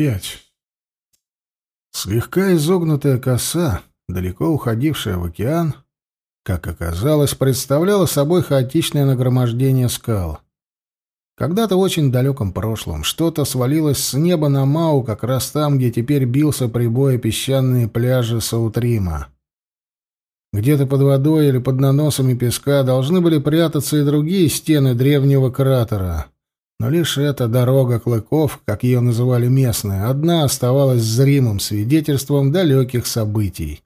Пять. Слегка изогнутая коса, далеко уходившая в океан, как оказалось, представляла собой хаотичное нагромождение скал. Когда-то в очень далеком прошлом что-то свалилось с неба на Мау, как раз там, где теперь бился прибой песчаные пляжи Саутрима. Где-то под водой или под наносами песка должны были прятаться и другие стены древнего кратера. Но лишь эта дорога клыков, как ее называли местные, одна оставалась зримым свидетельством далеких событий.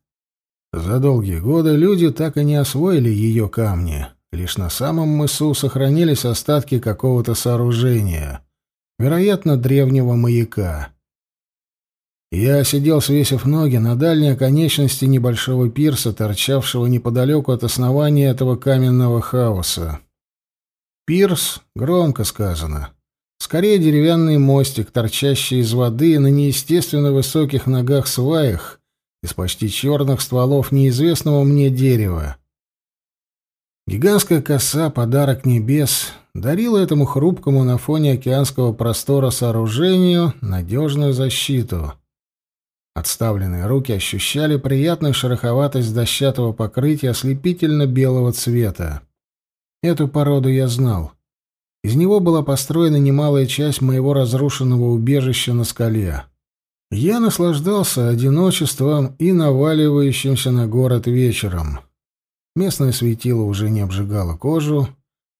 За долгие годы люди так и не освоили ее камни. Лишь на самом мысу сохранились остатки какого-то сооружения, вероятно, древнего маяка. Я сидел, свесив ноги на дальней оконечности небольшого пирса, торчавшего неподалеку от основания этого каменного хаоса. Пирс громко сказано. Скорее деревянный мостик, торчащий из воды на неестественно высоких ногах-сваях из почти черных стволов неизвестного мне дерева. Гигантская коса, подарок небес, дарила этому хрупкому на фоне океанского простора сооружению надежную защиту — Отставленные руки ощущали приятную шероховатость дощатого покрытия ослепительно-белого цвета. Эту породу я знал. Из него была построена немалая часть моего разрушенного убежища на скале. Я наслаждался одиночеством и наваливающимся на город вечером. Местное светило уже не обжигало кожу,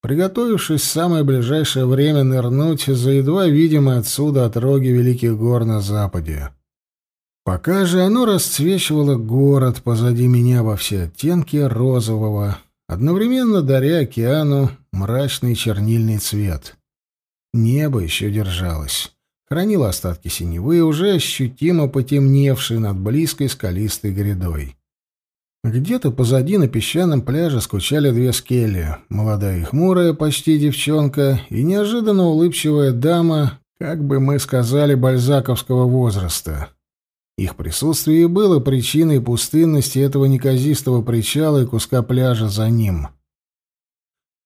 приготовившись в самое ближайшее время нырнуть за едва видимые отсюда отроги Великих гор на западе. Пока же оно расцвечивало город позади меня во все оттенки розового, одновременно даря океану мрачный чернильный цвет. Небо еще держалось, хранило остатки синевы, уже ощутимо потемневшие над близкой скалистой грядой. Где-то позади на песчаном пляже скучали две скелли, молодая и хмурая, почти девчонка, и неожиданно улыбчивая дама, как бы мы сказали, бальзаковского возраста. Их присутствие было причиной пустынности этого неказистого причала и куска пляжа за ним.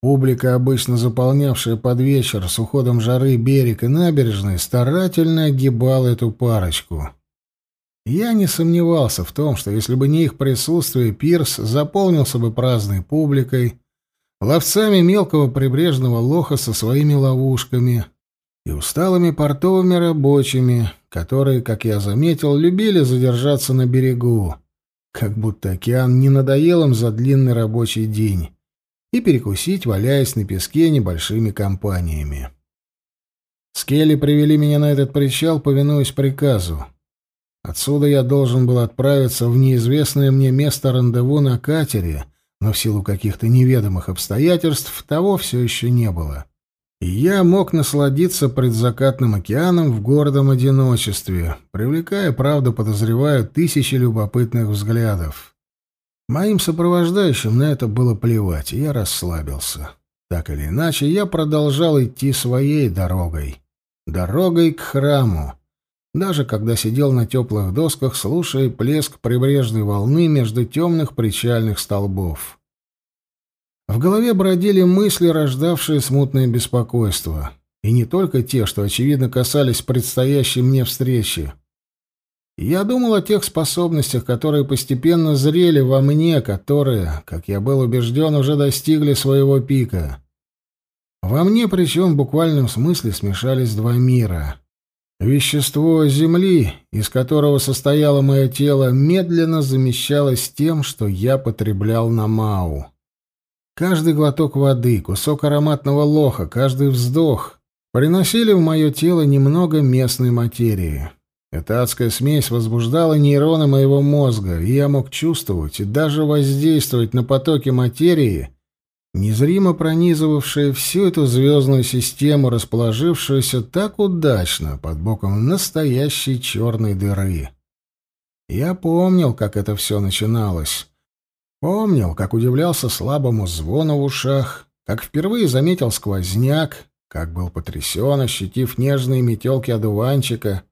Публика, обычно заполнявшая под вечер с уходом жары берег и набережной, старательно огибала эту парочку. Я не сомневался в том, что если бы не их присутствие, пирс заполнился бы праздной публикой, ловцами мелкого прибрежного лоха со своими ловушками и усталыми портовыми рабочими, которые, как я заметил, любили задержаться на берегу, как будто океан не надоел им за длинный рабочий день, и перекусить, валяясь на песке небольшими компаниями. Скелли привели меня на этот причал, повинуясь приказу. Отсюда я должен был отправиться в неизвестное мне место рандеву на катере, но в силу каких-то неведомых обстоятельств того все еще не было и я мог насладиться предзакатным океаном в гордом одиночестве, привлекая, правда, подозреваю, тысячи любопытных взглядов. Моим сопровождающим на это было плевать, и я расслабился. Так или иначе, я продолжал идти своей дорогой. Дорогой к храму. Даже когда сидел на теплых досках, слушая плеск прибрежной волны между темных причальных столбов. В голове бродили мысли, рождавшие смутное беспокойство. И не только те, что, очевидно, касались предстоящей мне встречи. Я думал о тех способностях, которые постепенно зрели во мне, которые, как я был убежден, уже достигли своего пика. Во мне, причем в буквальном смысле, смешались два мира. Вещество Земли, из которого состояло мое тело, медленно замещалось тем, что я потреблял на Мау. Каждый глоток воды, кусок ароматного лоха, каждый вздох приносили в мое тело немного местной материи. Эта адская смесь возбуждала нейроны моего мозга, и я мог чувствовать и даже воздействовать на потоки материи, незримо пронизывавшие всю эту звездную систему, расположившуюся так удачно под боком настоящей черной дыры. Я помнил, как это все начиналось. Помнил, как удивлялся слабому звону в ушах, как впервые заметил сквозняк, как был потрясен, ощутив нежные метелки одуванчика.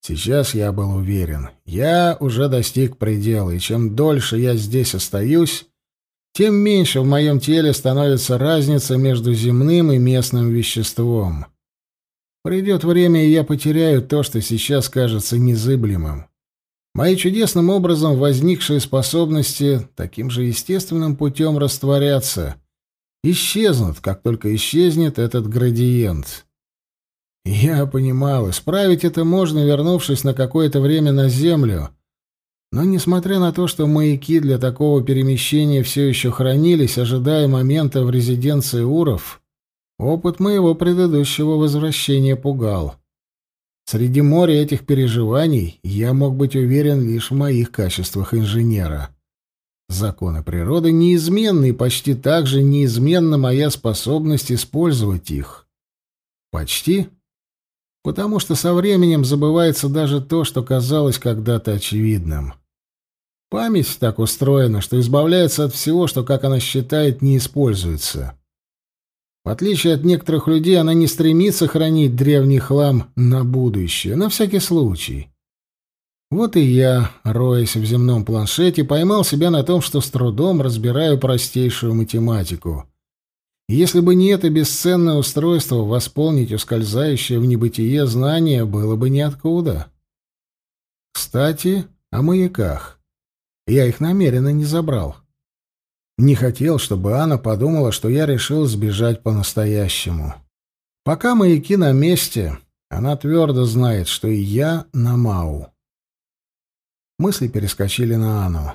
Сейчас я был уверен, я уже достиг предела, и чем дольше я здесь остаюсь, тем меньше в моем теле становится разница между земным и местным веществом. Придет время, и я потеряю то, что сейчас кажется незыблемым. Мои чудесным образом возникшие способности таким же естественным путем растворятся, исчезнут, как только исчезнет этот градиент. Я понимал, исправить это можно, вернувшись на какое-то время на Землю. Но, несмотря на то, что маяки для такого перемещения все еще хранились, ожидая момента в резиденции Уров, опыт моего предыдущего возвращения пугал. Среди моря этих переживаний я мог быть уверен лишь в моих качествах инженера. Законы природы неизменны, и почти так же неизменна моя способность использовать их. Почти потому что со временем забывается даже то, что казалось когда-то очевидным. Память так устроена, что избавляется от всего, что, как она считает, не используется. В отличие от некоторых людей, она не стремится хранить древний хлам на будущее, на всякий случай. Вот и я, роясь в земном планшете, поймал себя на том, что с трудом разбираю простейшую математику — если бы не это бесценное устройство, восполнить ускользающее в небытие знание было бы ниоткуда. Кстати, о маяках. Я их намеренно не забрал. Не хотел, чтобы Анна подумала, что я решил сбежать по-настоящему. Пока маяки на месте, она твердо знает, что и я на Мау. Мысли перескочили на Анну.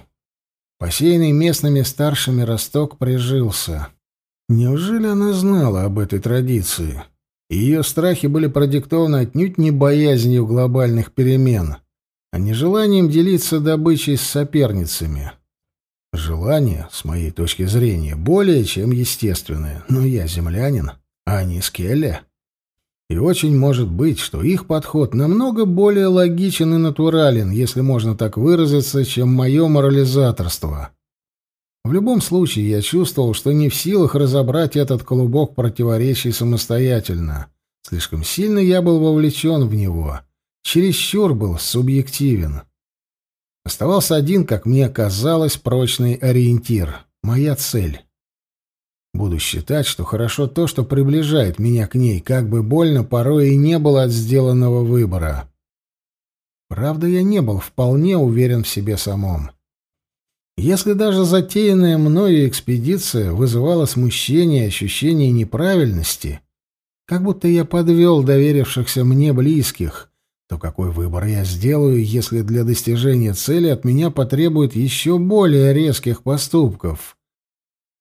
Посеянный местными старшими росток прижился. Неужели она знала об этой традиции? Ее страхи были продиктованы отнюдь не боязнью глобальных перемен, а нежеланием делиться добычей с соперницами. Желание, с моей точки зрения, более чем естественное, но я землянин, а они скелли. И очень может быть, что их подход намного более логичен и натурален, если можно так выразиться, чем мое морализаторство. В любом случае, я чувствовал, что не в силах разобрать этот клубок противоречий самостоятельно. Слишком сильно я был вовлечен в него. Чересчур был субъективен. Оставался один, как мне казалось, прочный ориентир. Моя цель. Буду считать, что хорошо то, что приближает меня к ней, как бы больно порой и не было от сделанного выбора. Правда, я не был вполне уверен в себе самом. Если даже затеянная мною экспедиция вызывала смущение и ощущение неправильности, как будто я подвел доверившихся мне близких, то какой выбор я сделаю, если для достижения цели от меня потребует еще более резких поступков?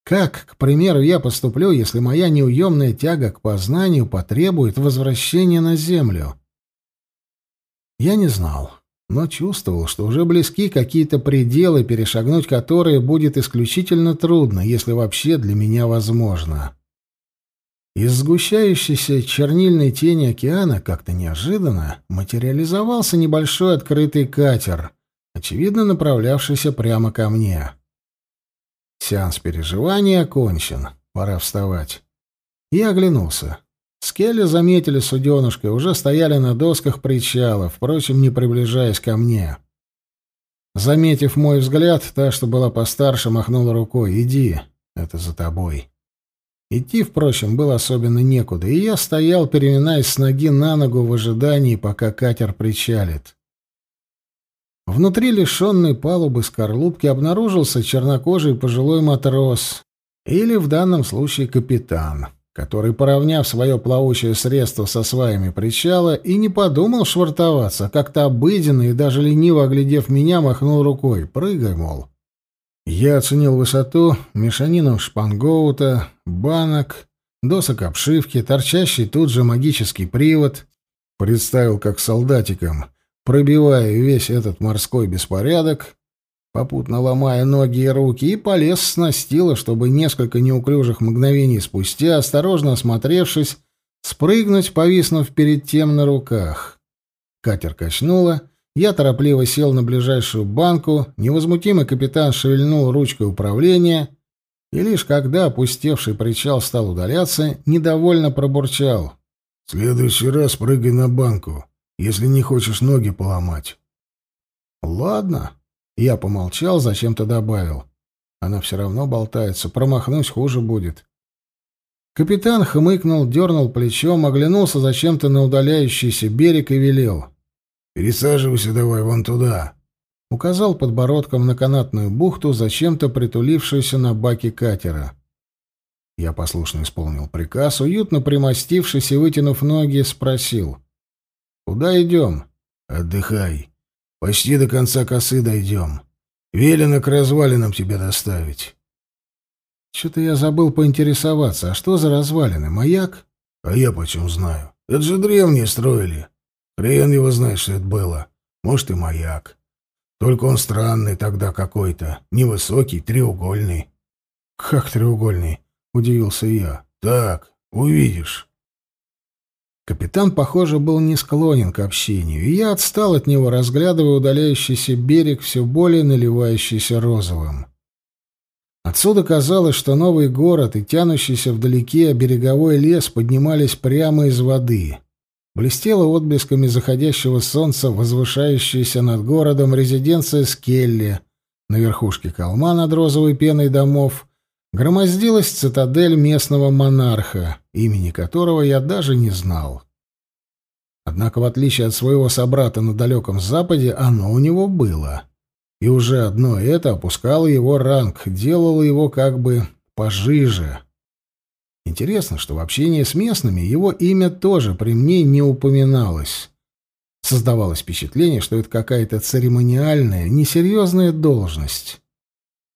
Как, к примеру, я поступлю, если моя неуемная тяга к познанию потребует возвращения на Землю? Я не знал но чувствовал, что уже близки какие-то пределы, перешагнуть которые будет исключительно трудно, если вообще для меня возможно. Из сгущающейся чернильной тени океана как-то неожиданно материализовался небольшой открытый катер, очевидно направлявшийся прямо ко мне. Сеанс переживания окончен, пора вставать. Я оглянулся. Скелли заметили суденышко уже стояли на досках причала, впрочем, не приближаясь ко мне. Заметив мой взгляд, та, что была постарше, махнула рукой. «Иди, это за тобой». Идти, впрочем, было особенно некуда, и я стоял, переминаясь с ноги на ногу в ожидании, пока катер причалит. Внутри лишенной палубы скорлупки обнаружился чернокожий пожилой матрос, или в данном случае капитан который, поравняв свое плавучее средство со сваями причала, и не подумал швартоваться, как-то обыденно и даже лениво оглядев меня, махнул рукой. «Прыгай, мол». Я оценил высоту, мешанину шпангоута, банок, досок обшивки, торчащий тут же магический привод. Представил, как солдатиком, пробивая весь этот морской беспорядок, попутно ломая ноги и руки, и полез с настила, чтобы несколько неуклюжих мгновений спустя, осторожно осмотревшись, спрыгнуть, повиснув перед тем на руках. Катер качнуло, я торопливо сел на ближайшую банку, невозмутимый капитан шевельнул ручкой управления, и лишь когда опустевший причал стал удаляться, недовольно пробурчал. — следующий раз прыгай на банку, если не хочешь ноги поломать. — Ладно, я помолчал, зачем-то добавил. Она все равно болтается, промахнусь хуже будет. Капитан хмыкнул, дернул плечом, оглянулся зачем-то на удаляющийся берег и велел. «Пересаживайся давай вон туда», — указал подбородком на канатную бухту, зачем-то притулившуюся на баке катера. Я послушно исполнил приказ, уютно примостившись и вытянув ноги, спросил. «Куда идем?» «Отдыхай. Почти до конца косы дойдем. Велено к развалинам тебя доставить». Что-то я забыл поинтересоваться, а что за развалины? Маяк? А я почем знаю? Это же древние строили. Хрен его знает, что это было. Может, и маяк. Только он странный тогда какой-то. Невысокий, треугольный. Как треугольный? Удивился я. Так, увидишь. Капитан, похоже, был не склонен к общению, и я отстал от него, разглядывая удаляющийся берег, все более наливающийся розовым. Отсюда казалось, что новый город и тянущийся вдалеке береговой лес поднимались прямо из воды. Блестела отблесками заходящего солнца возвышающаяся над городом резиденция Скелли. На верхушке холма над розовой пеной домов громоздилась цитадель местного монарха, имени которого я даже не знал. Однако, в отличие от своего собрата на далеком западе, оно у него было. И уже одно это опускало его ранг, делало его как бы пожиже. Интересно, что в общении с местными его имя тоже при мне не упоминалось. Создавалось впечатление, что это какая-то церемониальная, несерьезная должность.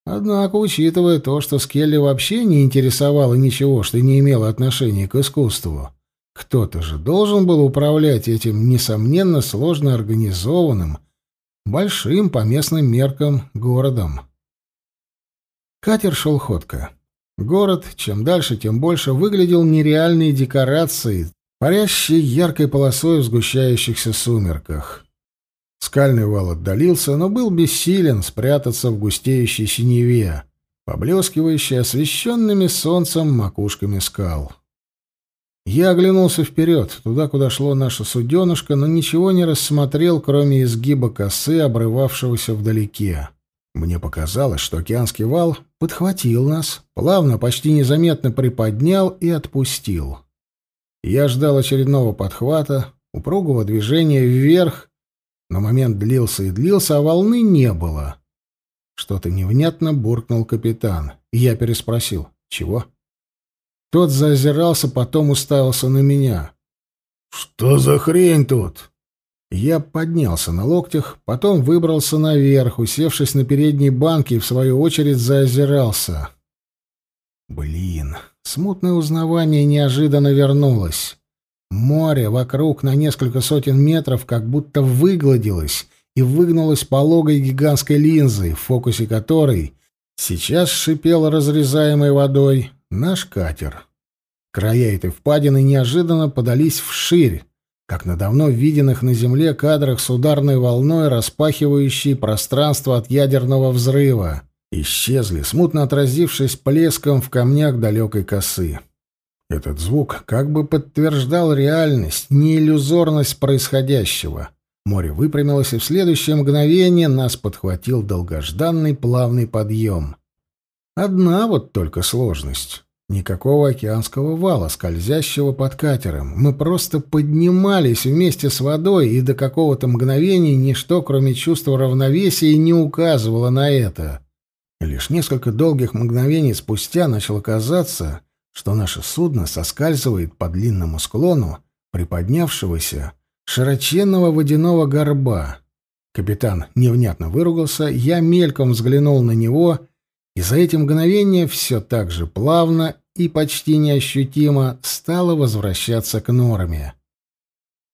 Однако, учитывая то, что Скелли вообще не интересовало ничего, что не имело отношения к искусству, кто-то же должен был управлять этим, несомненно, сложно организованным, большим по местным меркам городом. Катер шел ходко. Город, чем дальше, тем больше, выглядел нереальной декорацией, парящей яркой полосой в сгущающихся сумерках. Скальный вал отдалился, но был бессилен спрятаться в густеющей синеве, поблескивающей освещенными солнцем макушками скал. Я оглянулся вперед, туда, куда шло наше суденышко, но ничего не рассмотрел, кроме изгиба косы, обрывавшегося вдалеке. Мне показалось, что океанский вал подхватил нас, плавно, почти незаметно приподнял и отпустил. Я ждал очередного подхвата, упругого движения вверх, но момент длился и длился, а волны не было. Что-то невнятно буркнул капитан, я переспросил «Чего?». Тот заозирался, потом уставился на меня. «Что за хрень тут?» Я поднялся на локтях, потом выбрался наверх, усевшись на передней банке и, в свою очередь, заозирался. Блин, смутное узнавание неожиданно вернулось. Море вокруг на несколько сотен метров как будто выгладилось и выгнулось пологой гигантской линзой, в фокусе которой сейчас шипел разрезаемой водой наш катер. Края этой впадины неожиданно подались вширь, как на давно виденных на Земле кадрах с ударной волной, распахивающей пространство от ядерного взрыва. Исчезли, смутно отразившись плеском в камнях далекой косы. Этот звук как бы подтверждал реальность, не иллюзорность происходящего. Море выпрямилось, и в следующее мгновение нас подхватил долгожданный плавный подъем. Одна вот только сложность. Никакого океанского вала, скользящего под катером. Мы просто поднимались вместе с водой, и до какого-то мгновения ничто, кроме чувства равновесия, не указывало на это. Лишь несколько долгих мгновений спустя начало казаться, что наше судно соскальзывает по длинному склону приподнявшегося широченного водяного горба. Капитан невнятно выругался, я мельком взглянул на него — и за эти мгновения все так же плавно и почти неощутимо стало возвращаться к норме.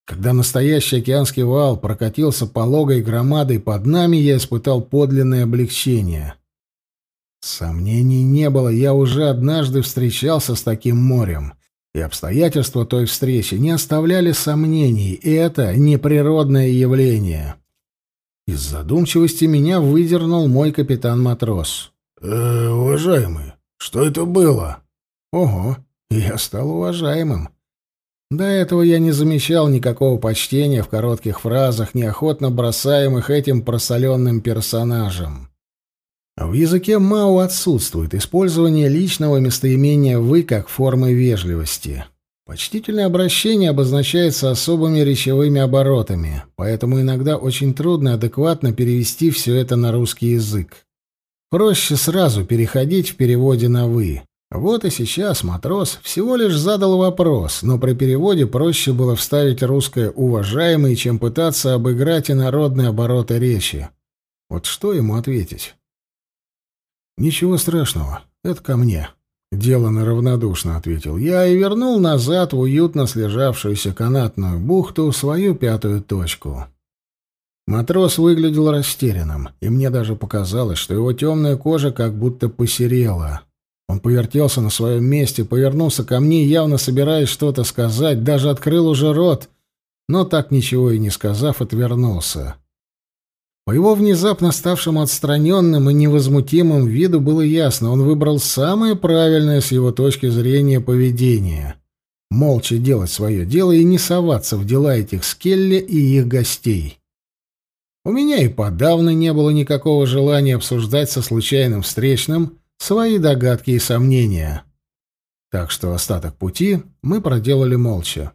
Когда настоящий океанский вал прокатился пологой громадой под нами, я испытал подлинное облегчение. Сомнений не было, я уже однажды встречался с таким морем, и обстоятельства той встречи не оставляли сомнений, и это неприродное явление. Из задумчивости меня выдернул мой капитан-матрос. «Э, уважаемый, что это было?» «Ого, я стал уважаемым. До этого я не замечал никакого почтения в коротких фразах, неохотно бросаемых этим просоленным персонажем. В языке Мао отсутствует использование личного местоимения «вы» как формы вежливости. Почтительное обращение обозначается особыми речевыми оборотами, поэтому иногда очень трудно адекватно перевести все это на русский язык. Проще сразу переходить в переводе на «вы». Вот и сейчас матрос всего лишь задал вопрос, но при переводе проще было вставить русское «уважаемый», чем пытаться обыграть инородные обороты речи. Вот что ему ответить? «Ничего страшного, это ко мне», — делано равнодушно ответил я и вернул назад в уютно слежавшуюся канатную бухту свою пятую точку. Матрос выглядел растерянным, и мне даже показалось, что его темная кожа как будто посерела. Он повертелся на своем месте, повернулся ко мне, явно собираясь что-то сказать, даже открыл уже рот, но так ничего и не сказав, отвернулся. По его внезапно ставшему отстраненным и невозмутимым виду было ясно, он выбрал самое правильное с его точки зрения поведение — молча делать свое дело и не соваться в дела этих Скелли и их гостей. У меня и подавно не было никакого желания обсуждать со случайным встречным свои догадки и сомнения. Так что остаток пути мы проделали молча.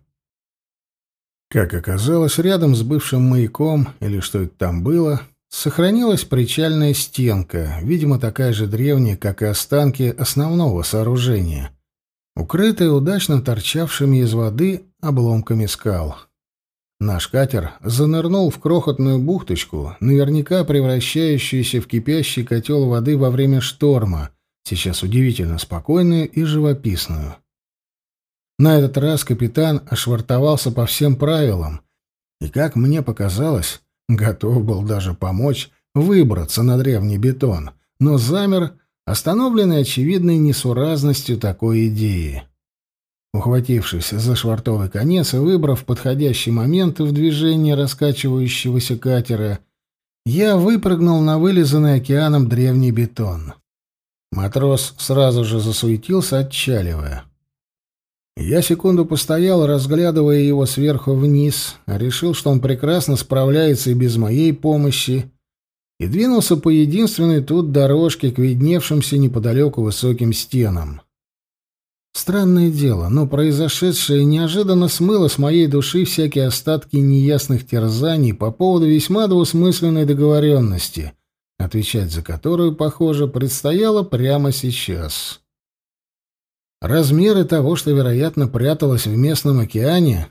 Как оказалось, рядом с бывшим маяком, или что это там было, сохранилась причальная стенка, видимо, такая же древняя, как и останки основного сооружения, укрытая удачно торчавшими из воды обломками скал. Наш катер занырнул в крохотную бухточку, наверняка превращающуюся в кипящий котел воды во время шторма, сейчас удивительно спокойную и живописную. На этот раз капитан ошвартовался по всем правилам и, как мне показалось, готов был даже помочь выбраться на древний бетон, но замер, остановленный очевидной несуразностью такой идеи. Ухватившись за швартовый конец и выбрав подходящий момент в движении раскачивающегося катера, я выпрыгнул на вылизанный океаном древний бетон. Матрос сразу же засуетился, отчаливая. Я секунду постоял, разглядывая его сверху вниз, решил, что он прекрасно справляется и без моей помощи, и двинулся по единственной тут дорожке к видневшимся неподалеку высоким стенам. Странное дело, но произошедшее неожиданно смыло с моей души всякие остатки неясных терзаний по поводу весьма двусмысленной договоренности, отвечать за которую, похоже, предстояло прямо сейчас. Размеры того, что, вероятно, пряталось в местном океане,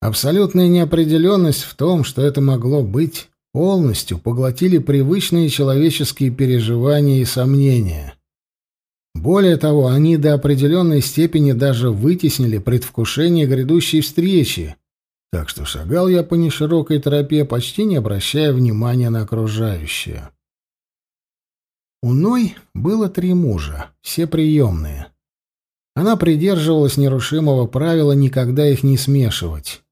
абсолютная неопределенность в том, что это могло быть, полностью поглотили привычные человеческие переживания и сомнения. Более того, они до определенной степени даже вытеснили предвкушение грядущей встречи, так что шагал я по неширокой тропе, почти не обращая внимания на окружающее. У Ной было три мужа, все приемные. Она придерживалась нерушимого правила никогда их не смешивать.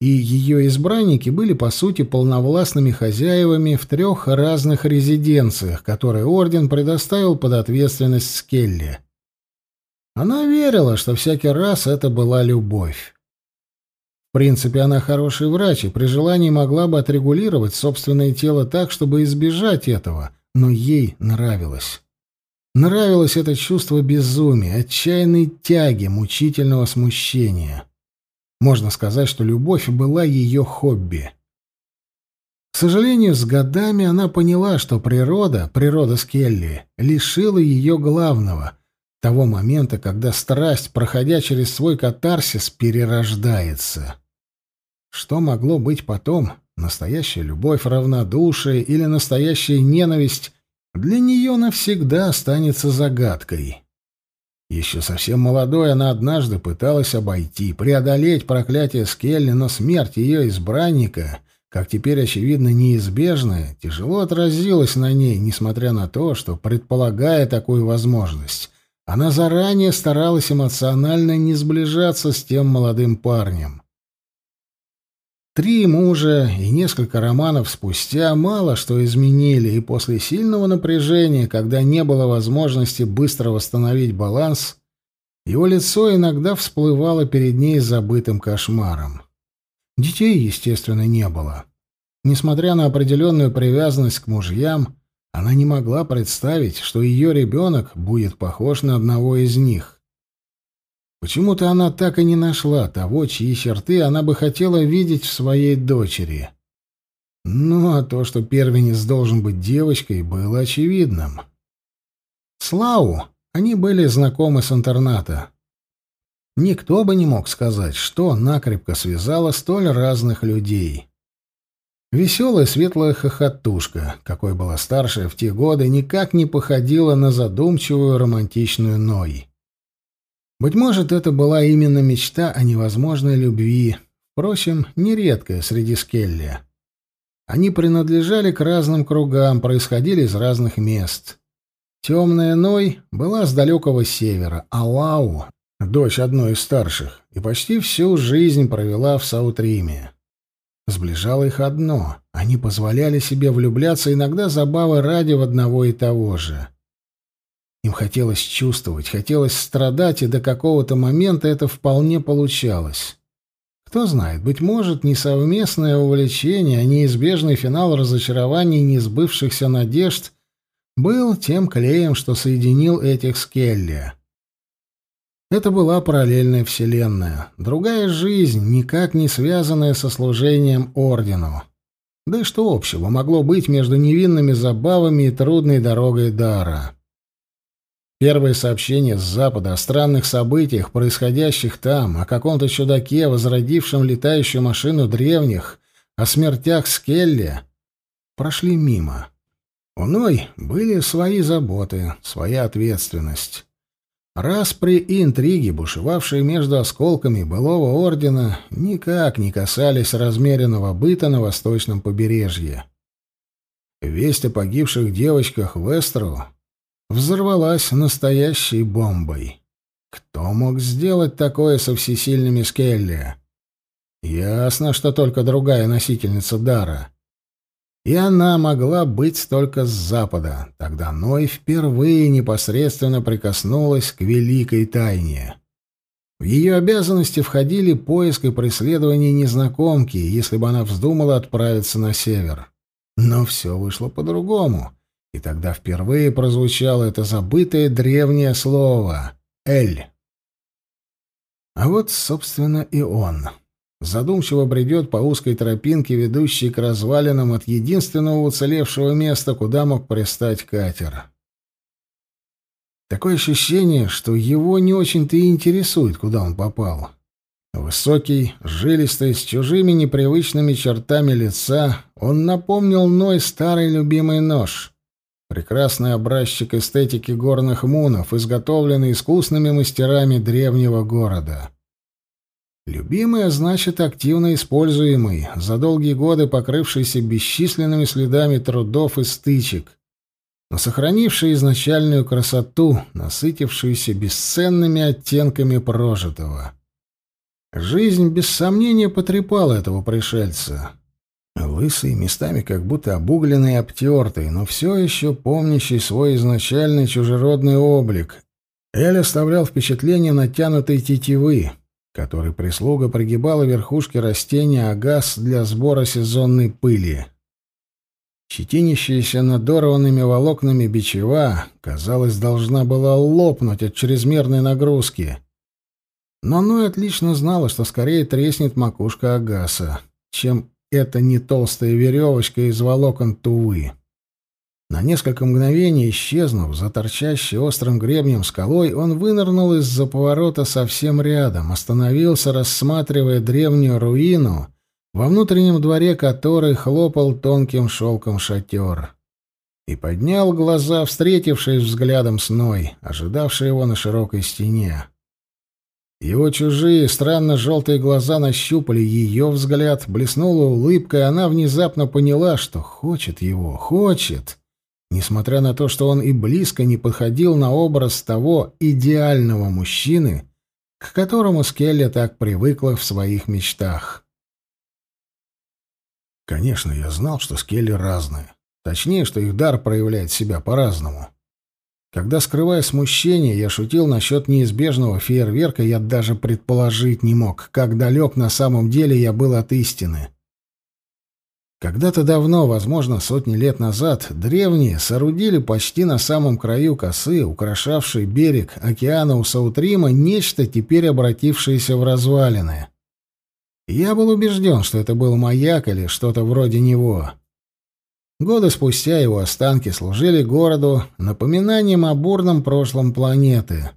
И ее избранники были, по сути, полновластными хозяевами в трех разных резиденциях, которые орден предоставил под ответственность Скелли. Она верила, что всякий раз это была любовь. В принципе, она хороший врач и при желании могла бы отрегулировать собственное тело так, чтобы избежать этого — но ей нравилось. Нравилось это чувство безумия, отчаянной тяги, мучительного смущения. Можно сказать, что любовь была ее хобби. К сожалению, с годами она поняла, что природа, природа Скелли, лишила ее главного — того момента, когда страсть, проходя через свой катарсис, перерождается. Что могло быть потом, Настоящая любовь, равнодушие или настоящая ненависть для нее навсегда останется загадкой. Еще совсем молодой она однажды пыталась обойти, преодолеть проклятие Скелли, но смерть ее избранника, как теперь очевидно неизбежная, тяжело отразилась на ней, несмотря на то, что, предполагая такую возможность, она заранее старалась эмоционально не сближаться с тем молодым парнем. Три мужа и несколько романов спустя мало что изменили, и после сильного напряжения, когда не было возможности быстро восстановить баланс, его лицо иногда всплывало перед ней забытым кошмаром. Детей, естественно, не было. Несмотря на определенную привязанность к мужьям, Она не могла представить, что ее ребенок будет похож на одного из них. Почему-то она так и не нашла того, чьи черты она бы хотела видеть в своей дочери. Ну, а то, что первенец должен быть девочкой, было очевидным. Славу они были знакомы с интерната. Никто бы не мог сказать, что накрепко связало столь разных людей. Веселая светлая хохотушка, какой была старшая в те годы, никак не походила на задумчивую романтичную Ной. Быть может, это была именно мечта о невозможной любви, впрочем, нередкая среди Скелли. Они принадлежали к разным кругам, происходили из разных мест. Темная Ной была с далекого севера, а Лау — дочь одной из старших, и почти всю жизнь провела в Саутриме. Сближало их одно — они позволяли себе влюбляться иногда забавы ради в одного и того же. Им хотелось чувствовать, хотелось страдать, и до какого-то момента это вполне получалось. Кто знает, быть может, не совместное увлечение, а неизбежный финал разочарований несбывшихся надежд был тем клеем, что соединил этих с Келли. Это была параллельная вселенная, другая жизнь, никак не связанная со служением ордену. Да и что общего могло быть между невинными забавами и трудной дорогой дара? Первые сообщения с Запада о странных событиях, происходящих там, о каком-то чудаке, возродившем летающую машину древних, о смертях Скелли, прошли мимо. У Ной были свои заботы, своя ответственность. Распри и интриги, бушевавшие между осколками былого ордена, никак не касались размеренного быта на восточном побережье. Весть о погибших девочках Вестеру взорвалась настоящей бомбой. Кто мог сделать такое со всесильными Скелли? Ясно, что только другая носительница дара. И она могла быть только с запада. Тогда Ной впервые непосредственно прикоснулась к великой тайне. В ее обязанности входили поиск и преследование незнакомки, если бы она вздумала отправиться на север. Но все вышло по-другому — и тогда впервые прозвучало это забытое древнее слово «Эль». А вот, собственно, и он. Задумчиво бредет по узкой тропинке, ведущей к развалинам от единственного уцелевшего места, куда мог пристать катер. Такое ощущение, что его не очень-то и интересует, куда он попал. Высокий, жилистый, с чужими непривычными чертами лица, он напомнил Ной старый любимый нож — Прекрасный образчик эстетики горных мунов, изготовленный искусными мастерами древнего города. Любимый, значит, активно используемый, за долгие годы покрывшийся бесчисленными следами трудов и стычек, но сохранивший изначальную красоту, насытившуюся бесценными оттенками прожитого. Жизнь, без сомнения, потрепала этого пришельца. Лысый, местами как будто обугленный и обтертый, но все еще помнящий свой изначальный чужеродный облик. Эль оставлял впечатление натянутой тетивы, которой прислуга прогибала верхушки растения агас для сбора сезонной пыли. Щетинящаяся надорванными волокнами бичева, казалось, должна была лопнуть от чрезмерной нагрузки. Но Ной отлично знала, что скорее треснет макушка агаса, чем это не толстая веревочка из волокон тувы. На несколько мгновений исчезнув за торчащей острым гребнем скалой, он вынырнул из-за поворота совсем рядом, остановился, рассматривая древнюю руину, во внутреннем дворе которой хлопал тонким шелком шатер. И поднял глаза, встретившись взглядом с Ной, ожидавшей его на широкой стене. Его чужие, странно желтые глаза нащупали ее взгляд, блеснула улыбка, и она внезапно поняла, что хочет его, хочет, несмотря на то, что он и близко не подходил на образ того идеального мужчины, к которому Скелли так привыкла в своих мечтах. Конечно, я знал, что Скелли разные. Точнее, что их дар проявляет себя по-разному. Когда, скрывая смущение, я шутил насчет неизбежного фейерверка, я даже предположить не мог, как далек на самом деле я был от истины. Когда-то давно, возможно, сотни лет назад, древние соорудили почти на самом краю косы, украшавшей берег океана у Саутрима, нечто, теперь обратившееся в развалины. Я был убежден, что это был маяк или что-то вроде него. Годы спустя его останки служили городу напоминанием о бурном прошлом планеты.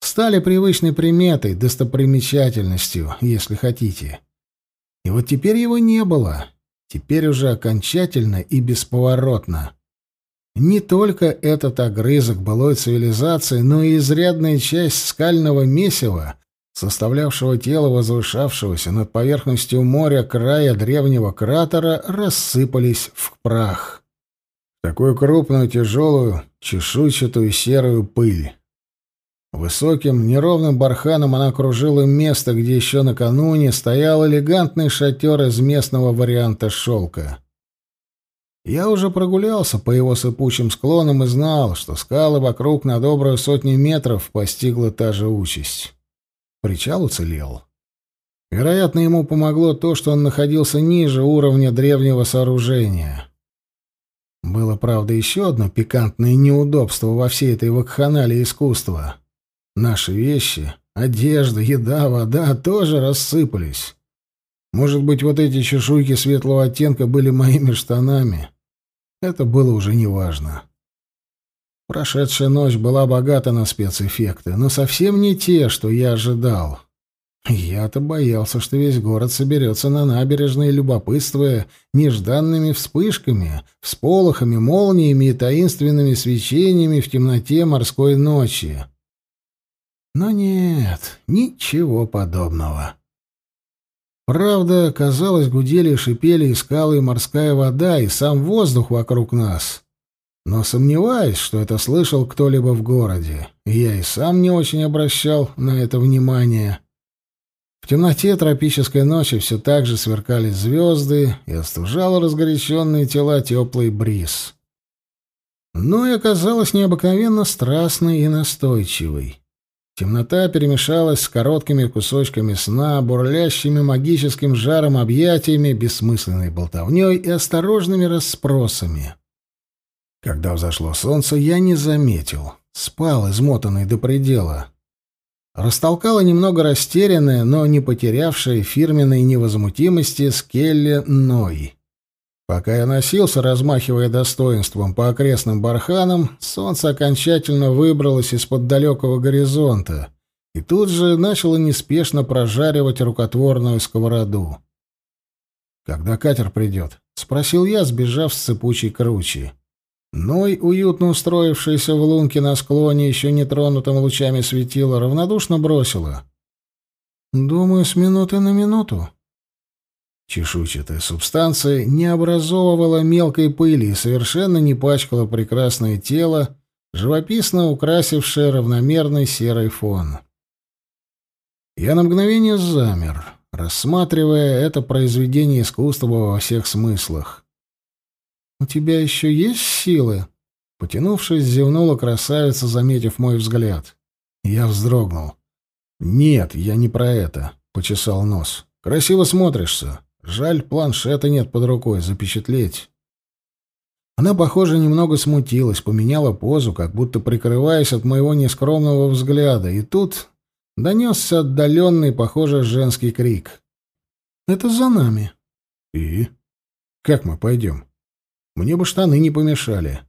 Стали привычной приметой, достопримечательностью, если хотите. И вот теперь его не было. Теперь уже окончательно и бесповоротно. Не только этот огрызок былой цивилизации, но и изрядная часть скального месива, составлявшего тело возвышавшегося над поверхностью моря края древнего кратера, рассыпались в прах. Такую крупную, тяжелую, чешуйчатую серую пыль. Высоким, неровным барханом она окружила место, где еще накануне стоял элегантный шатер из местного варианта шелка. Я уже прогулялся по его сыпучим склонам и знал, что скалы вокруг на добрую сотню метров постигла та же участь. Причал уцелел. Вероятно, ему помогло то, что он находился ниже уровня древнего сооружения. Было, правда, еще одно пикантное неудобство во всей этой вакханалии искусства. Наши вещи, одежда, еда, вода тоже рассыпались. Может быть, вот эти чешуйки светлого оттенка были моими штанами. Это было уже неважно. Прошедшая ночь была богата на спецэффекты, но совсем не те, что я ожидал. Я-то боялся, что весь город соберется на набережной, любопытствуя нежданными вспышками, всполохами, молниями и таинственными свечениями в темноте морской ночи. Но нет, ничего подобного. Правда, казалось, гудели шипели и скалы, и морская вода, и сам воздух вокруг нас но сомневаюсь, что это слышал кто-либо в городе, я и сам не очень обращал на это внимание. В темноте тропической ночи все так же сверкали звезды и остужал разгоряченные тела теплый бриз. Но и оказалась необыкновенно страстной и настойчивой. Темнота перемешалась с короткими кусочками сна, бурлящими магическим жаром объятиями, бессмысленной болтовней и осторожными расспросами. Когда взошло солнце, я не заметил. Спал, измотанный до предела. Растолкала немного растерянная, но не потерявшая фирменной невозмутимости Скелли Ной. Пока я носился, размахивая достоинством по окрестным барханам, солнце окончательно выбралось из-под далекого горизонта и тут же начало неспешно прожаривать рукотворную сковороду. «Когда катер придет?» — спросил я, сбежав с цепучей кручи. Ной, уютно устроившаяся в лунке на склоне, еще не тронутым лучами светила, равнодушно бросила. «Думаю, с минуты на минуту». Чешуйчатая субстанция не образовывала мелкой пыли и совершенно не пачкала прекрасное тело, живописно украсившее равномерный серый фон. Я на мгновение замер, рассматривая это произведение искусства во всех смыслах. «У тебя еще есть силы?» Потянувшись, зевнула красавица, заметив мой взгляд. Я вздрогнул. «Нет, я не про это», — почесал нос. «Красиво смотришься. Жаль, планшета нет под рукой, запечатлеть». Она, похоже, немного смутилась, поменяла позу, как будто прикрываясь от моего нескромного взгляда, и тут донесся отдаленный, похоже, женский крик. «Это за нами». «И? Как мы пойдем?» Мне бы штаны не помешали.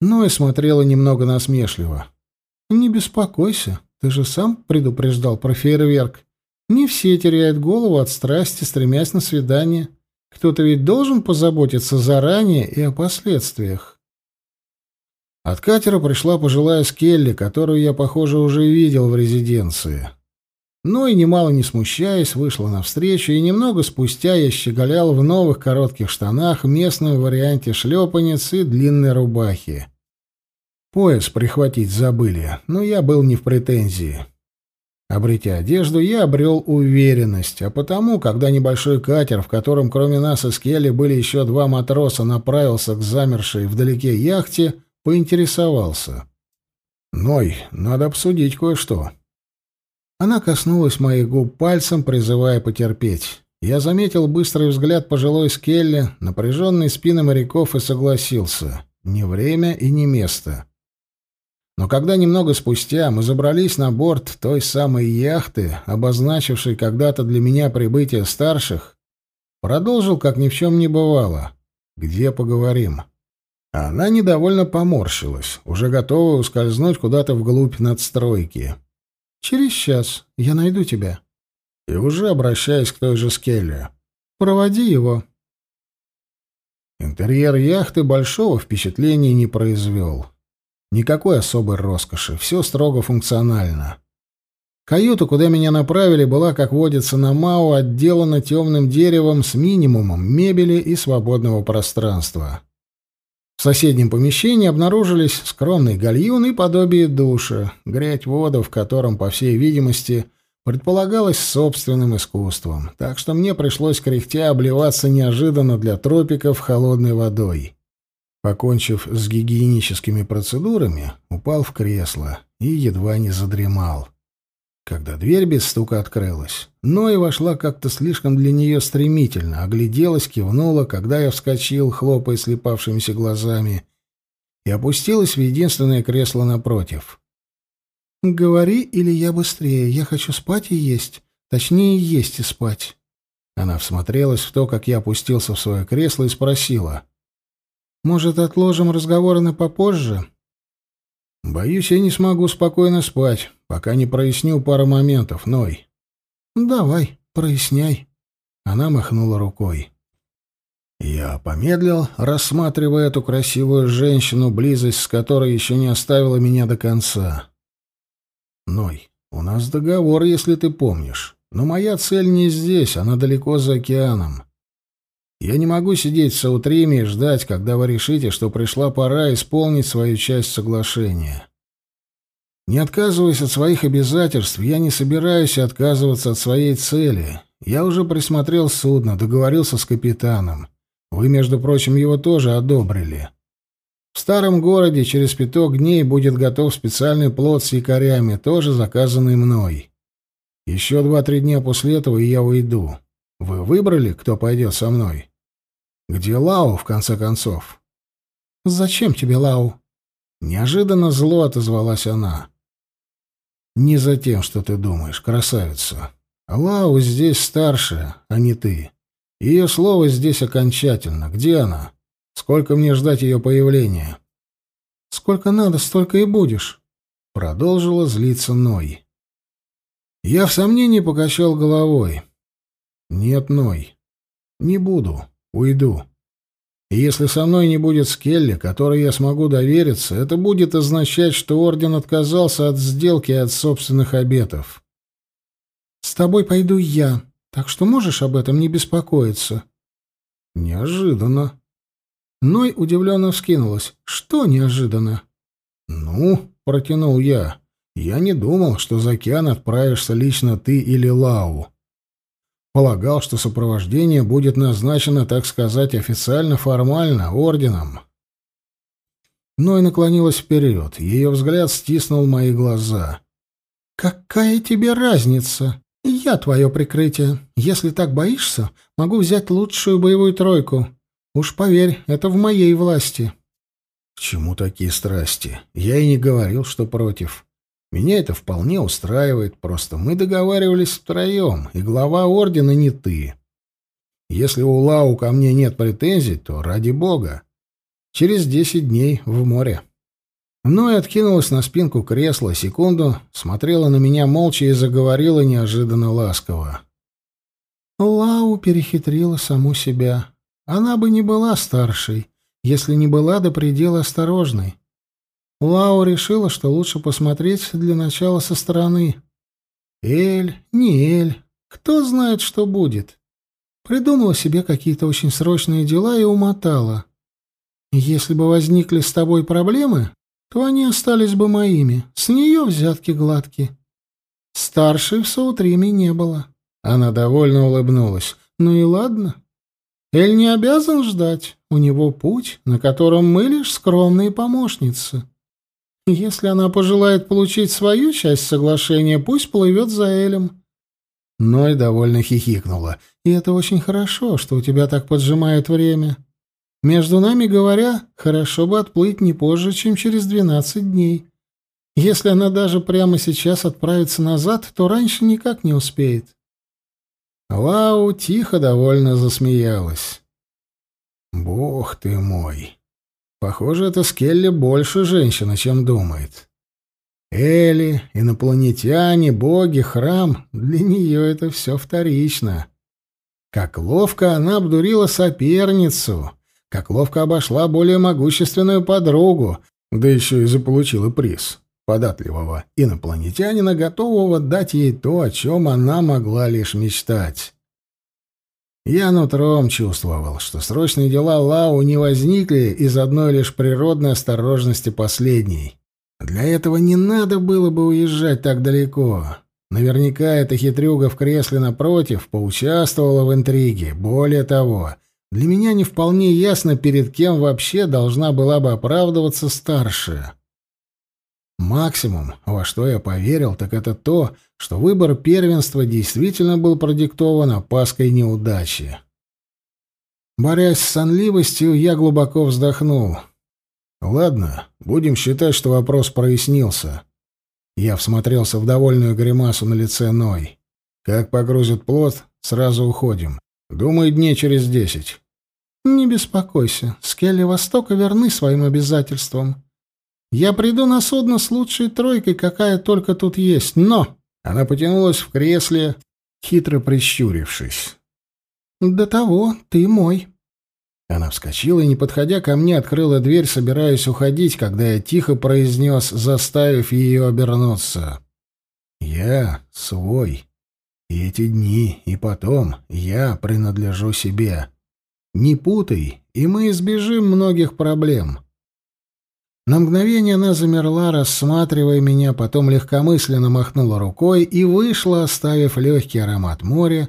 Но и смотрела немного насмешливо. «Не беспокойся, ты же сам предупреждал про фейерверк. Не все теряют голову от страсти, стремясь на свидание. Кто-то ведь должен позаботиться заранее и о последствиях». От катера пришла пожилая Скелли, которую я, похоже, уже видел в резиденции. Но и немало не смущаясь, вышла навстречу, и немного спустя я щеголял в новых коротких штанах, местном варианте шлепанец и длинной рубахи. Пояс прихватить забыли, но я был не в претензии. Обретя одежду, я обрел уверенность, а потому, когда небольшой катер, в котором кроме нас и Скелли были еще два матроса, направился к замершей вдалеке яхте, поинтересовался. «Ной, надо обсудить кое-что». Она коснулась моих губ пальцем, призывая потерпеть. Я заметил быстрый взгляд пожилой Скелли, напряженные спины моряков и согласился. Не время и не место. Но когда немного спустя мы забрались на борт той самой яхты, обозначившей когда-то для меня прибытие старших, продолжил, как ни в чем не бывало. «Где поговорим?» Она недовольно поморщилась, уже готова ускользнуть куда-то вглубь надстройки. «Через час я найду тебя». И уже обращаясь к той же Скелле. «Проводи его». Интерьер яхты большого впечатления не произвел. Никакой особой роскоши, все строго функционально. Каюта, куда меня направили, была, как водится на МАУ, отделана темным деревом с минимумом мебели и свободного пространства. В соседнем помещении обнаружились скромный гальюн и подобие душа, греть воду в котором, по всей видимости, предполагалось собственным искусством, так что мне пришлось кряхтя обливаться неожиданно для тропиков холодной водой. Покончив с гигиеническими процедурами, упал в кресло и едва не задремал. Когда дверь без стука открылась, Ной вошла как-то слишком для нее стремительно, огляделась, кивнула, когда я вскочил, хлопая слепавшимися глазами, и опустилась в единственное кресло напротив. «Говори, или я быстрее. Я хочу спать и есть. Точнее, есть и спать». Она всмотрелась в то, как я опустился в свое кресло, и спросила. Может, отложим разговоры на попозже? Боюсь, я не смогу спокойно спать, пока не проясню пару моментов, Ной. Давай, проясняй. Она махнула рукой. Я помедлил, рассматривая эту красивую женщину, близость с которой еще не оставила меня до конца. Ной, у нас договор, если ты помнишь. Но моя цель не здесь, она далеко за океаном. Я не могу сидеть в Саутриме и ждать, когда вы решите, что пришла пора исполнить свою часть соглашения. Не отказываясь от своих обязательств, я не собираюсь отказываться от своей цели. Я уже присмотрел судно, договорился с капитаном. Вы, между прочим, его тоже одобрили. В старом городе через пяток дней будет готов специальный плот с якорями, тоже заказанный мной. Еще два-три дня после этого и я уйду. Вы выбрали, кто пойдет со мной?» Где Лау, в конце концов? Зачем тебе Лау? Неожиданно зло отозвалась она. Не за тем, что ты думаешь, красавица. Лау здесь старше, а не ты. Ее слово здесь окончательно. Где она? Сколько мне ждать ее появления? Сколько надо, столько и будешь. Продолжила злиться Ной. Я в сомнении покачал головой. Нет, Ной, не буду. Уйду. И если со мной не будет Скелли, которой я смогу довериться, это будет означать, что Орден отказался от сделки и от собственных обетов. С тобой пойду я, так что можешь об этом не беспокоиться. Неожиданно. Ной удивленно вскинулась. Что неожиданно? Ну, протянул я. Я не думал, что за океан отправишься лично ты или Лау. Полагал, что сопровождение будет назначено, так сказать, официально-формально, орденом. Но и наклонилась вперед. Ее взгляд стиснул мои глаза. «Какая тебе разница? Я твое прикрытие. Если так боишься, могу взять лучшую боевую тройку. Уж поверь, это в моей власти». «К чему такие страсти? Я и не говорил, что против. Меня это вполне устраивает, просто мы договаривались втроем, и глава ордена не ты. Если у Лау ко мне нет претензий, то ради бога. Через десять дней в море. Но и откинулась на спинку кресла, секунду, смотрела на меня молча и заговорила неожиданно ласково. Лау перехитрила саму себя. Она бы не была старшей, если не была до предела осторожной. Лао решила, что лучше посмотреть для начала со стороны. Эль, не Эль, кто знает, что будет. Придумала себе какие-то очень срочные дела и умотала. Если бы возникли с тобой проблемы, то они остались бы моими. С нее взятки гладкие. Старшей в Саутриме не было. Она довольно улыбнулась. Ну и ладно. Эль не обязан ждать. У него путь, на котором мы лишь скромные помощницы. Если она пожелает получить свою часть соглашения, пусть плывет за Элем. Ной довольно хихикнула. «И это очень хорошо, что у тебя так поджимает время. Между нами говоря, хорошо бы отплыть не позже, чем через двенадцать дней. Если она даже прямо сейчас отправится назад, то раньше никак не успеет». Лау тихо довольно засмеялась. «Бог ты мой! Похоже, эта Скелли больше женщина, чем думает. Эли, инопланетяне, боги, храм — для нее это все вторично. Как ловко она обдурила соперницу, как ловко обошла более могущественную подругу, да еще и заполучила приз податливого инопланетянина, готового дать ей то, о чем она могла лишь мечтать. Я нутром чувствовал, что срочные дела Лау не возникли из одной лишь природной осторожности последней. Для этого не надо было бы уезжать так далеко. Наверняка эта хитрюга в кресле напротив поучаствовала в интриге. Более того, для меня не вполне ясно, перед кем вообще должна была бы оправдываться старшая. Максимум, во что я поверил, так это то, что выбор первенства действительно был продиктован опаской неудачи. Борясь с сонливостью, я глубоко вздохнул — Ладно, будем считать, что вопрос прояснился. Я всмотрелся в довольную гримасу на лице Ной. Как погрузит плод, сразу уходим. Думаю, дней через десять. Не беспокойся, Скелли Востока верны своим обязательствам. Я приду на судно с лучшей тройкой, какая только тут есть, но... Она потянулась в кресле, хитро прищурившись. «До того ты мой». Она вскочила и, не подходя ко мне, открыла дверь, собираясь уходить, когда я тихо произнес, заставив ее обернуться. «Я свой. И эти дни, и потом я принадлежу себе. Не путай, и мы избежим многих проблем». На мгновение она замерла, рассматривая меня, потом легкомысленно махнула рукой и вышла, оставив легкий аромат моря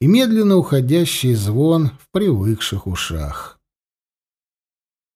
и медленно уходящий звон в привыкших ушах.